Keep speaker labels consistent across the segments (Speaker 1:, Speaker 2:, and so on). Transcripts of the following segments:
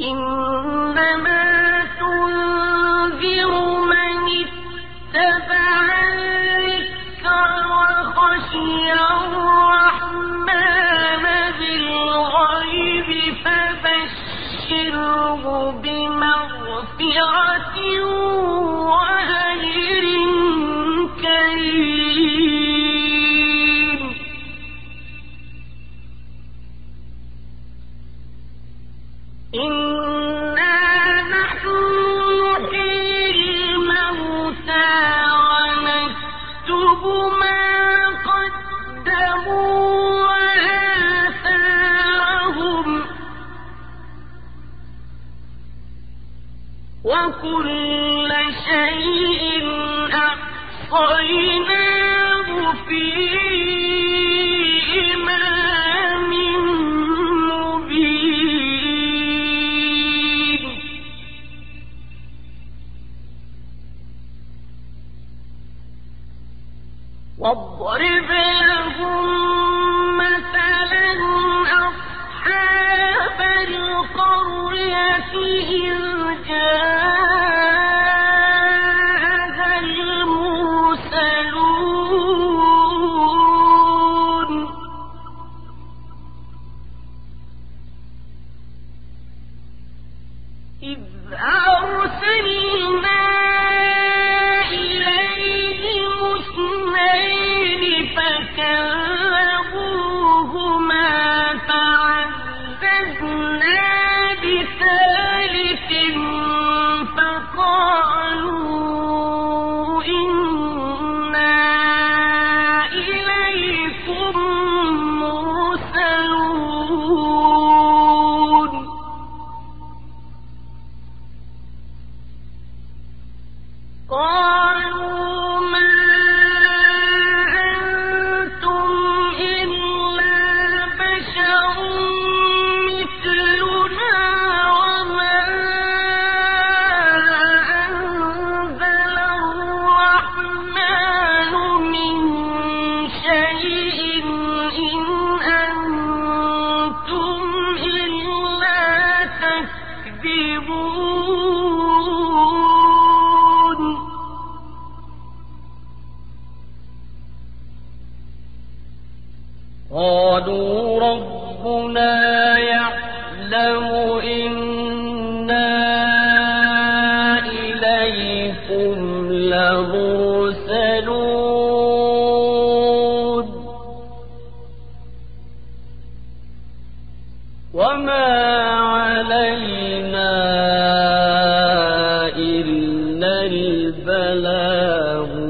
Speaker 1: إنما واضرب لهم مثلا أصحاب القرية إذ
Speaker 2: قال بلاغ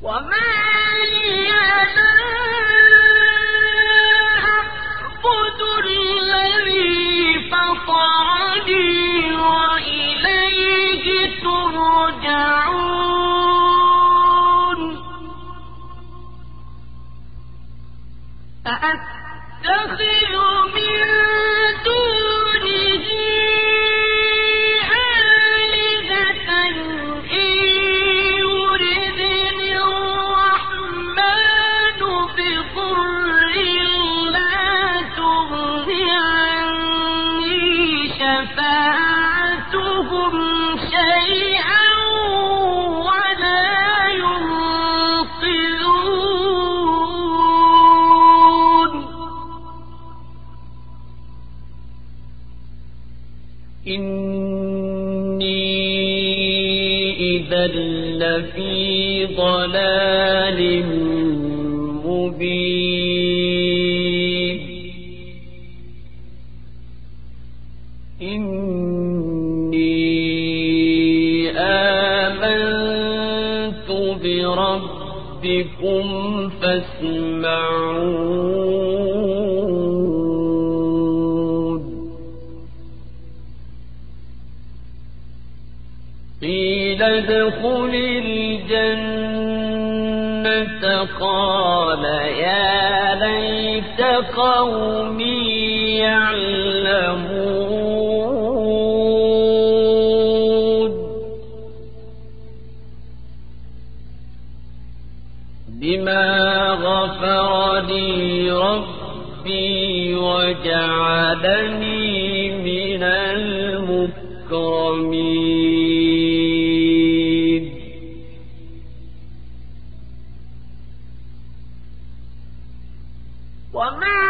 Speaker 2: 我妈 ضلال مبين. إني آمنت بربكم فاسمعون. قوم يعلمون. بما غفر لي ربي وجعلني من المكرمين.
Speaker 1: وما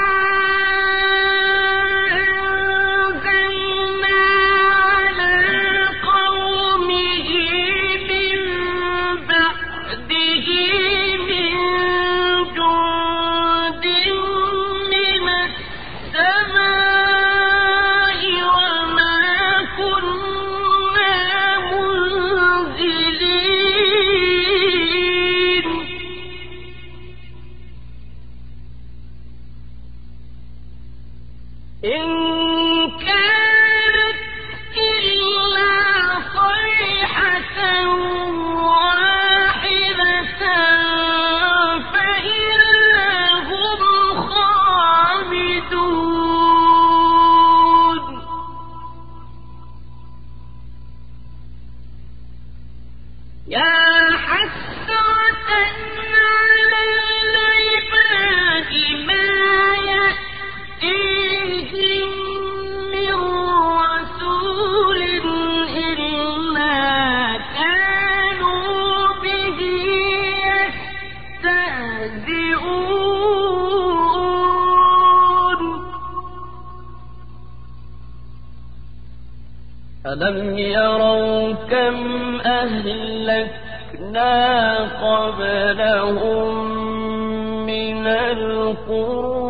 Speaker 2: ألم يروا كم أهلكنا قبلهم من القرون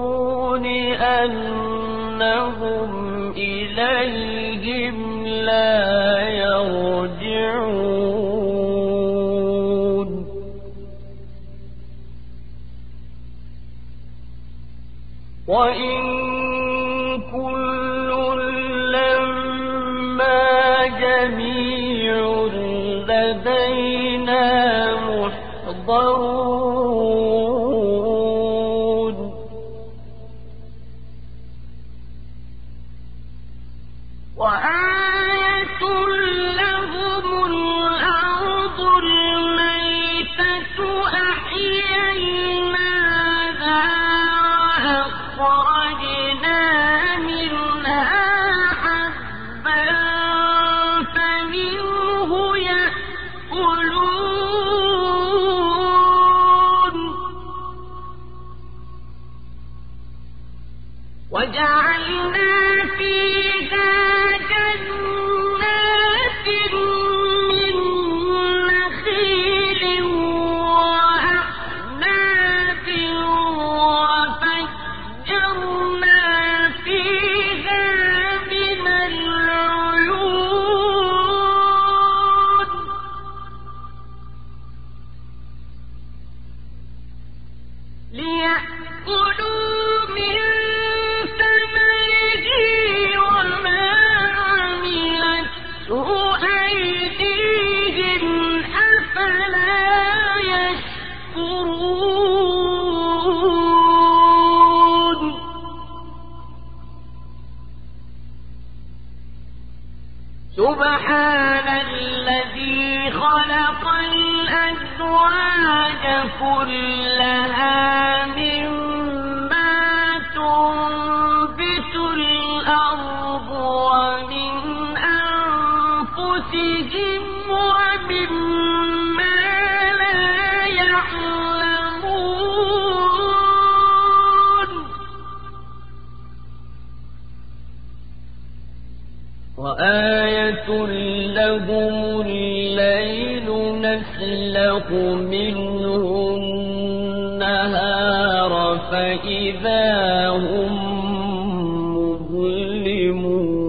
Speaker 2: أنهم 晚安 منه النهار فإذا هم مظلمون.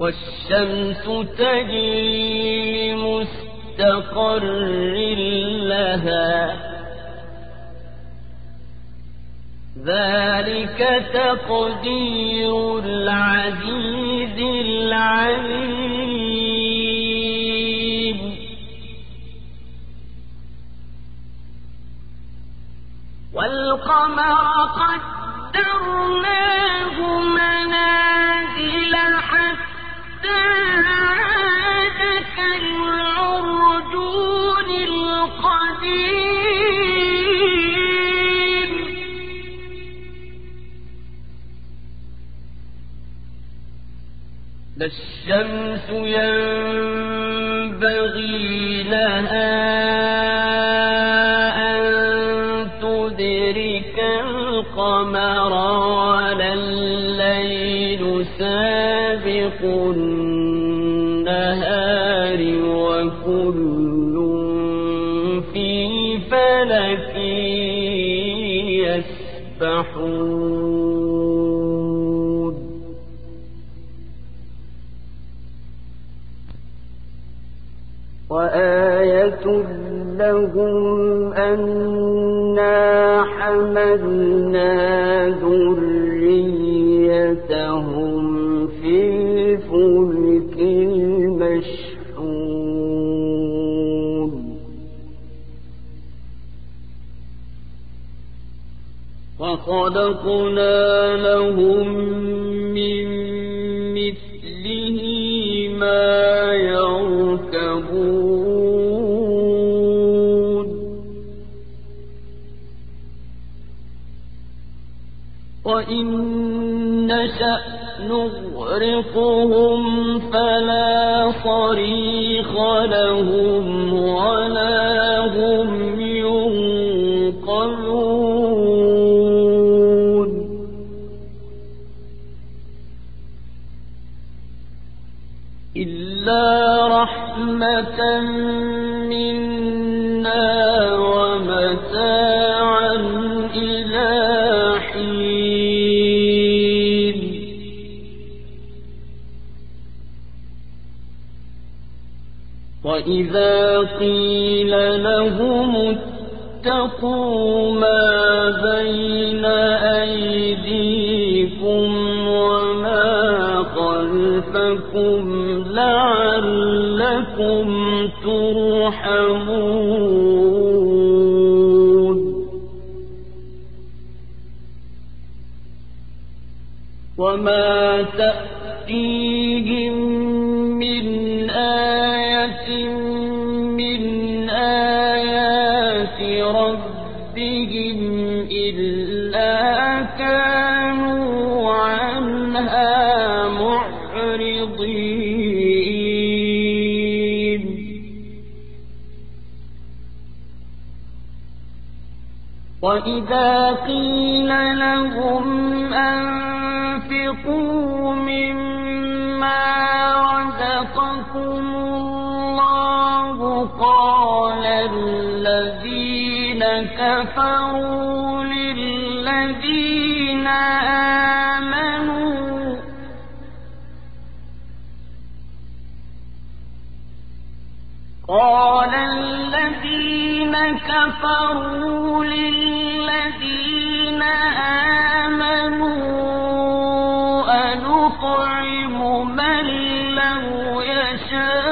Speaker 2: والشمس تجري مستقر لها. ذلك تقدير العزيز العليم.
Speaker 1: والقمر قدرناه
Speaker 2: فالشمس ينبغي لها أن تدرك القمر ولا الليل سابق لهم أنا حملنا ذريتهم في الفلك المشحون. وخلقنا لهم نشأ نغرقهم فلا صريخ لهم ولا هم ينقذون وإذا قيل لهم اتقوا ما بين أيديكم وما خلفكم لعلكم ترحمون. وما تأتيهم من وإذا قيل لهم أنفقوا مما رزقكم قال الذين كفروا للذين آمنوا قال الذين كفروا للذين يشاء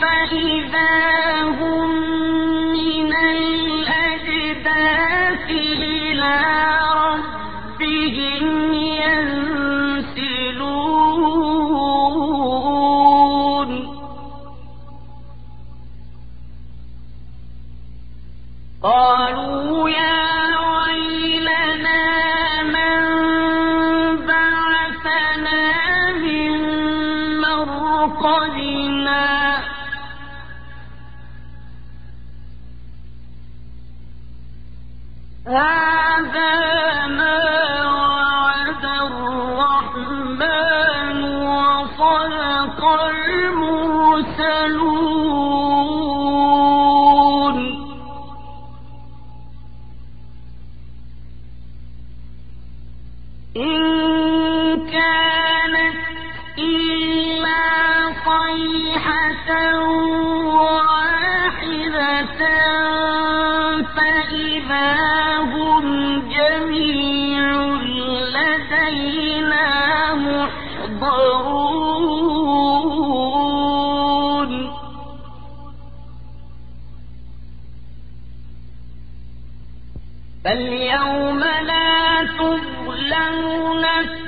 Speaker 2: فإذا هم من الأجداث إلى ربهم ينسلون. قالوا يا
Speaker 1: فاليوم لا تظلم نفس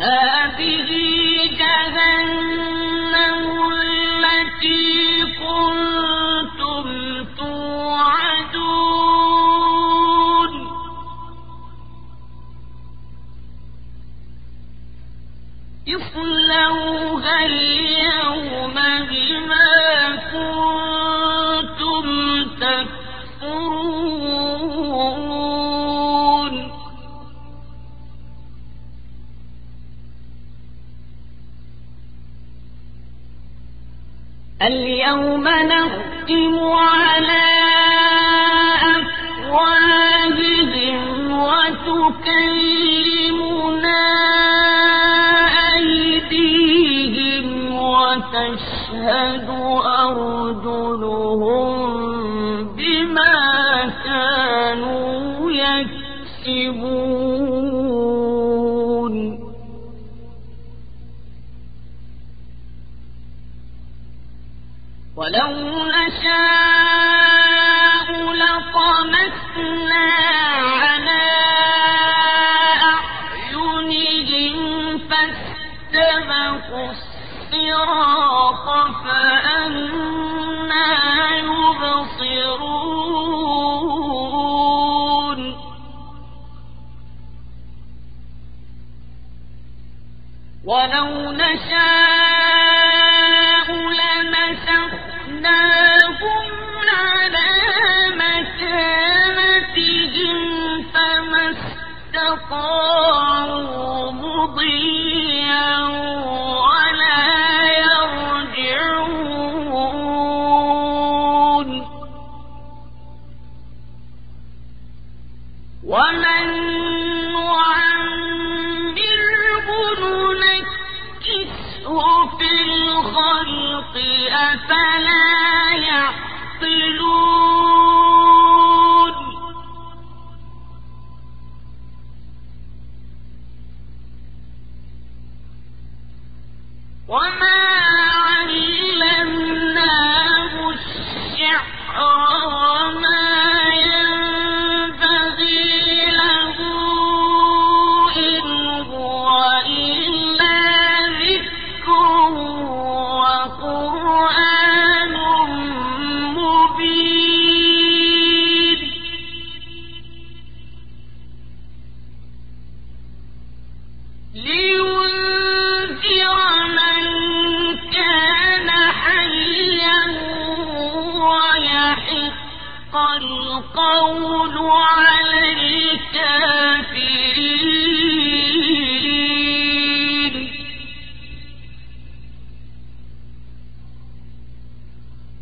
Speaker 1: هذه جهنم. اليوم نختم على ولو نشاء أفلا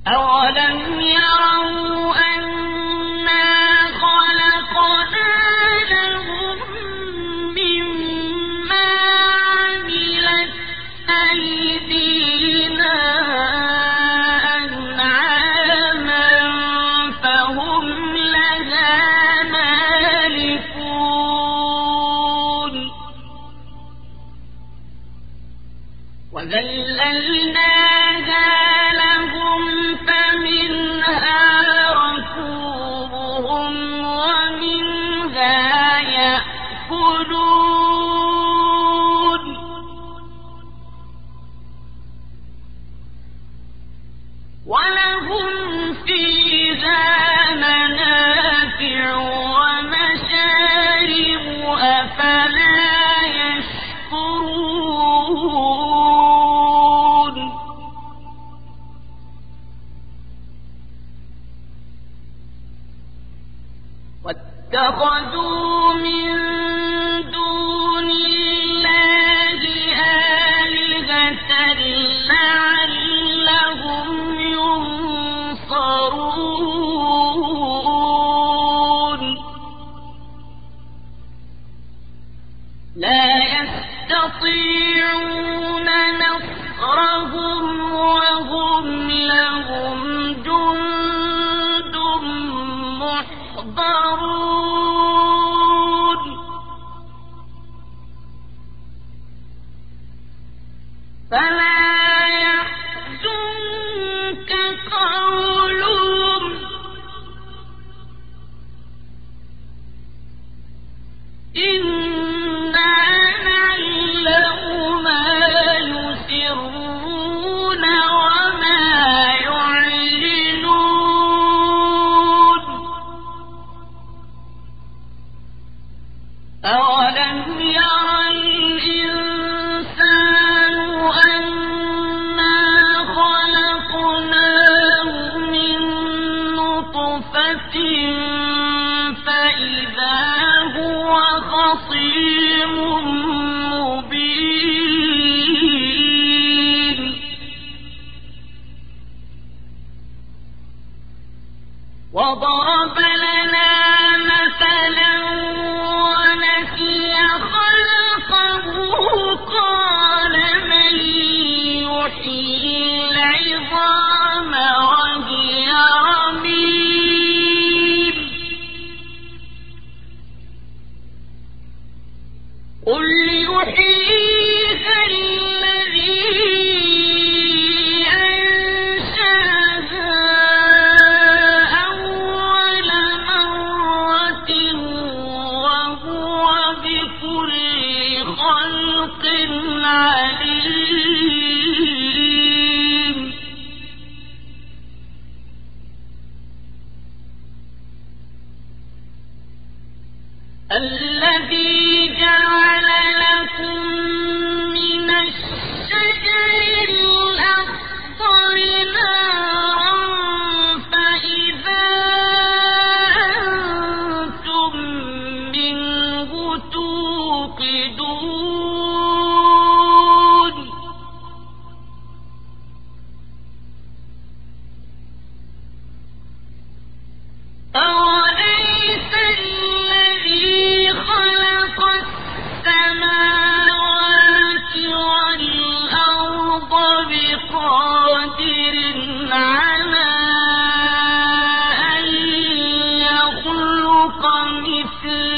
Speaker 1: أولم يروا واتخذوا من فِي